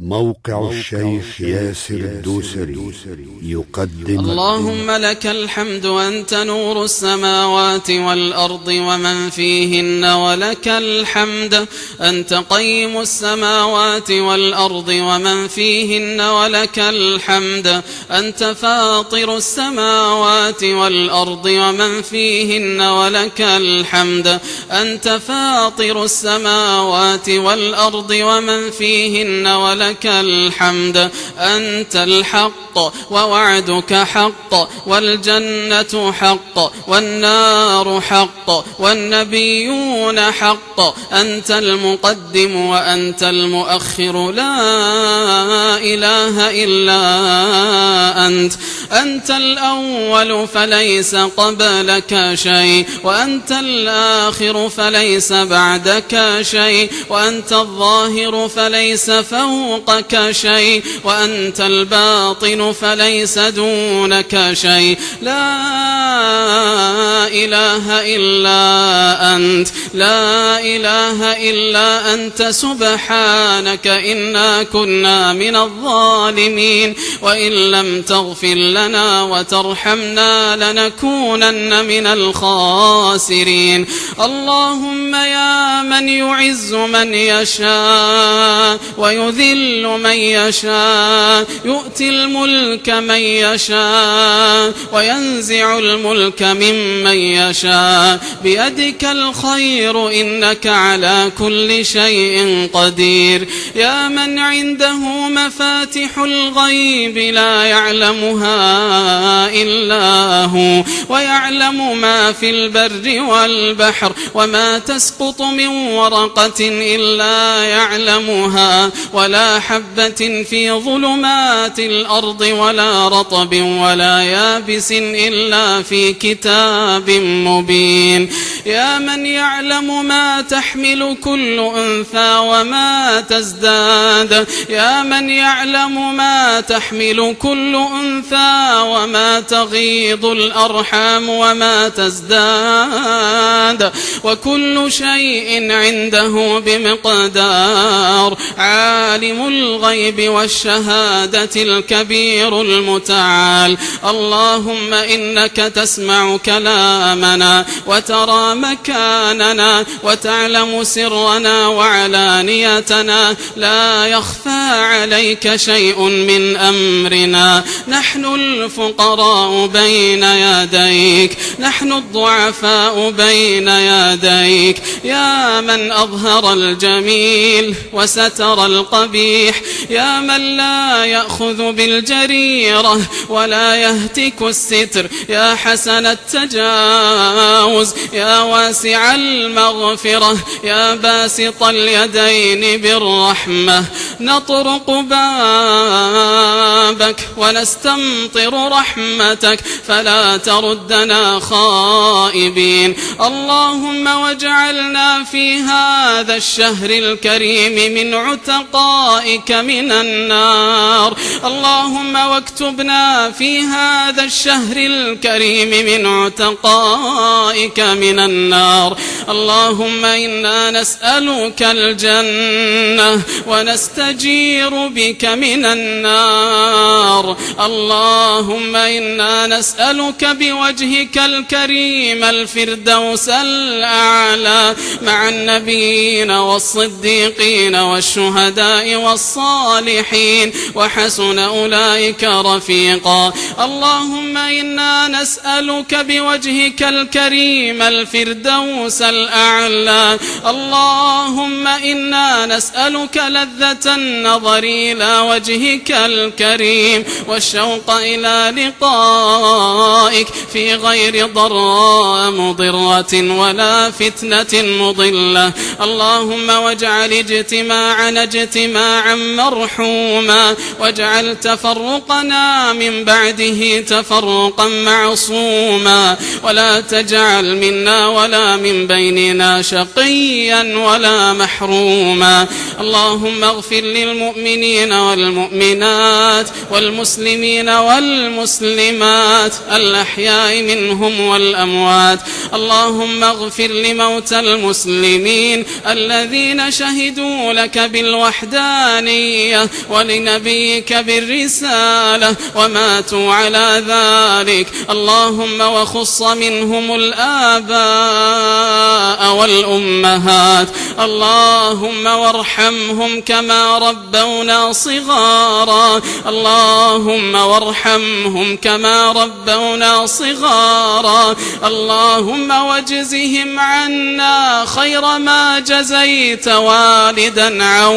موقع الشيخ ياسر الدوسري يقدم اللهم لك الحمد أنت نور السماوات والأرض ومن فيهن ولك الحمد. أنت قيم السماوات والأرض ومن فيهن ولك الحمد. أنت فاطر السماوات والأرض ومن فيهن ولك الحمد. أنت فاطر السماوات والأرض ومن فيهن ولك لك الحمد. أنت الحق ووعدك حق والجنة حق والنار حق والنبيون حق. أنت المقدم وأنت المؤخر لا إله إلا أنت. أنت الأول فليس قبلك شيء وأنت الآخر فليس بعدك شيء وأنت الظاهر فليس فوقك شيء وأنت الباطن فليس دونك شيء. لا إله إلا أنت لا إله إلا أنت. سبحانك إنا كنا من الظالمين. وإن لم تغفر لنا وترحمنا لنكونن من الخاسرين. اللهم يا من يعز من يشاء ويذل من يشاء يؤتي الملك من يشاء وينزع الملك ممن يشاء. بيدك الخير إنك على كل شيء قدير. يا من عنده مفاتح الغيب لا يعلمها إلا هو ويعلم ما في البر والبحر وما تسقط من ورقة إلا يعلمها ولا حبة في ظلمات الأرض ولا رطب ولا يابس إلا في كتاب مبين. يا من يعلم ما تحمل كل أنثى وما تزداد. يا من يعلم ما تحمل كل أنثى وما تغيض الأرحام وما تزداد. وكل شيء عنده بمقدار. عالم الغيب والشهادة الكبير المتعال. اللهم إنك تسمع كلامنا وترى مكاننا وتعلم سرنا وعلانيتنا. لا يخفى عليك شيء من أمرنا. نحن الفقراء بين يديك. نحن الضعفاء بين يديك. يا من أظهر الجميل وستر القبيح يا من لا يأخذ بالجريرة ولا يهتك الستر يا حسن التجاوز يا واسع المغفرة يا باسط اليدين بالرحمة. نطرق بابك ونستمطر رحمتك فلا تردنا خائبين. اللهم واجعلنا في هذا الشهر الكريم من عتقائك من النار. اللهم واكتبنا في هذا الشهر الكريم من عتقائك من النار. اللهم إنا نسألك الجنة ونستجير بك من النار. اللهم إنا نسألك بوجهك الكريم الفردوس الأعلى مع النبيين والصديقين والشهداء والصالحين وحسن أولئك رفيقا. اللهم إنا نسألك بوجهك الكريم الفردوس الأعلى. اللهم إنا نسألك لذة النظر إلى وجهك الكريم والشوق إلى لقائك في غير ضراء مضرة ولا فتنة مضلة. اللهم واجعل اجتماعنا اجتماعا مرحوما واجعل تفرقنا من بعده تفرقا معصوما. ولا تجعل منا ولا من بيننا شقيا ولا محروما. اللهم اغفر للمؤمنين والمؤمنات والمسلمين والمسلمات الأحياء منهم والأموات. اللهم اغفر لموتى المسلمين الذين شهدوا لك بالوحدانية ولنبيك بالرسالة وماتوا على ذلك. اللهم وخص منهم الآباء والأمهات. اللهم وارحمهم كما ربونا صغارا. اللهم وارحمهم كما ربونا صغارا. اللهم واجزهم عنا خير ما جزيت والدا عن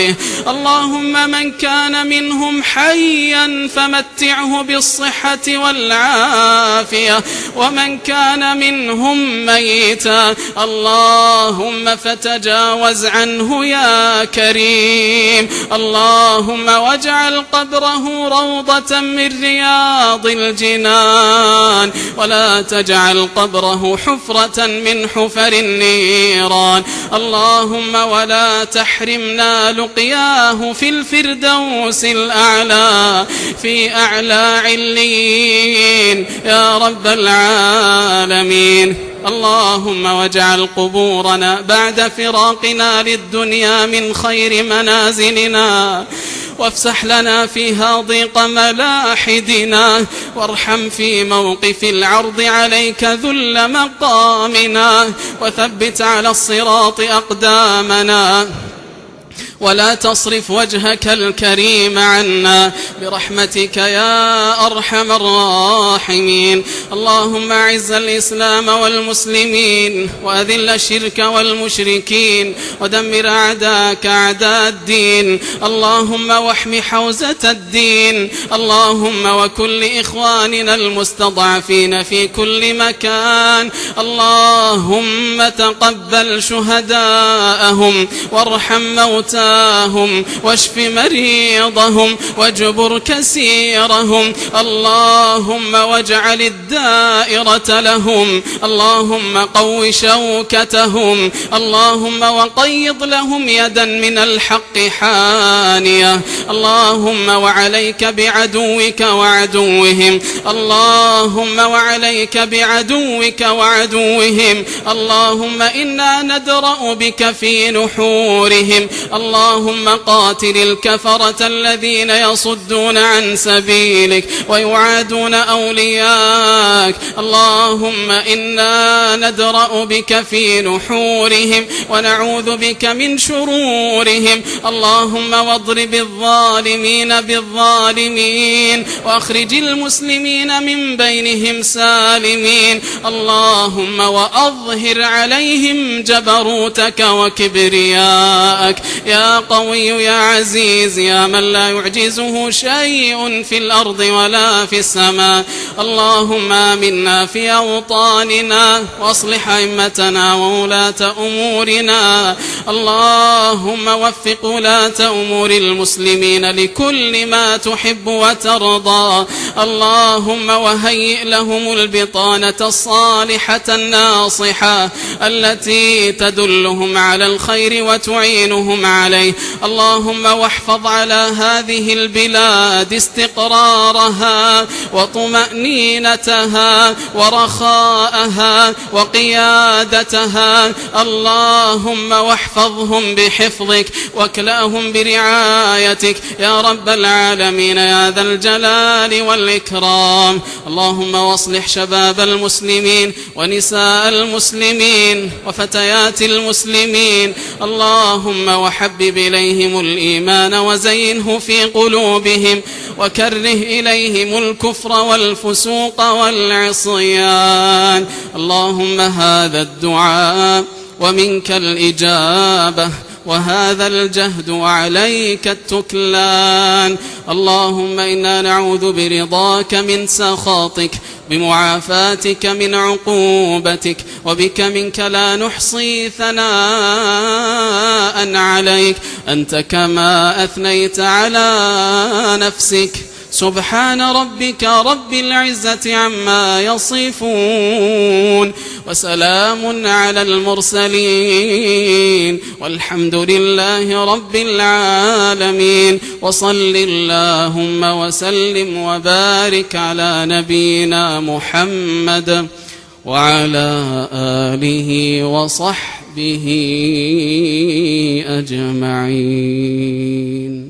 ولده اللهم من كان منهم حيا فمتعه بالصحة والعافية. ومن كان منهم ميتا. اللهم فتجاوز عنه يا كريم. اللهم واجعل قبره روضة من رياض الجنان. ولا تجعل قبره حفرة من حفر النيران. اللهم ولا تحرمنا لقياه في الفردوس الأعلى في أعلى عليين. يا رب العالمين. اللهم واجعل قبورنا بعد فراقنا للدنيا من خير منازلنا. وافسح لنا فيها ضيق ملاحدنا. وارحم في موقف العرض عليك ذل مقامنا. وثبت على الصراط أقدامنا. ولا تصرف وجهك الكريم عنا. برحمتك يا أرحم الراحمين. اللهم أعز الإسلام والمسلمين وأذل الشرك والمشركين ودمر أعداءك أعداء الدين. اللهم واحم حوزة الدين. اللهم وكل إخواننا المستضعفين في كل مكان. اللهم تقبل شهداءهم وارحم موتاهم. موتاهم واشف مريضهم واجبر كسيرهم اللهم واجعل الدائرة لهم اللهم قو شوكتهم اللهم وقيض لهم يدا من الحق حانية اللهم وعليك بعدوك وعدوهم اللهم وعليك بعدوك وعدوهم اللهم إنا ندرأ بك في نحورهم اللهم اللهم قاتل الكفرة الذين يصدون عن سبيلك ويعادون أولياك. اللهم إنا ندرأ بك في نحورهم ونعوذ بك من شرورهم. اللهم واضرب الظالمين بالظالمين وأخرج المسلمين من بينهم سالمين. اللهم وأظهر عليهم جبروتك وكبرياءك. يا قوي يا عزيز يا من لا يعجزه شيء في الأرض ولا في السماء. اللهم آمنا في أوطاننا وأصلح أئمتنا وولاة أمورنا. اللهم وفق ولاة أمور المسلمين لكل ما تحب وترضى. اللهم وهيئ لهم البطانة الصالحة الناصحة التي تدلهم على الخير وتعينهم عليه. اللهم واحفظ على هذه البلاد استقرارها وطمأنينتها ورخاءها وقيادتها. اللهم واحفظهم بحفظك واكلأهم برعايتك. يا رب العالمين يا ذا الجلال والإكرام. اللهم واصلح شباب المسلمين ونساء المسلمين وفتيات المسلمين. اللهم وحبب إليهم الإيمان وزينه في قلوبهم وكره إليهم الكفر والفسوق والعصيان اللهم هذا الدعاء ومنك الإجابة وهذا الجهد وعليك التكلان. اللهم إنا نعوذ برضاك من سخاطك بمعافاتك من عقوبتك وبك منك لا نحصي ثناء عليك. أنت كما أثنيت على نفسك. سبحان ربك رب العزة عما يصفون وسلام على المرسلين والحمد لله رب العالمين وصل اللهم وسلم وبارك على نبينا محمد وعلى آله وصحبه أجمعين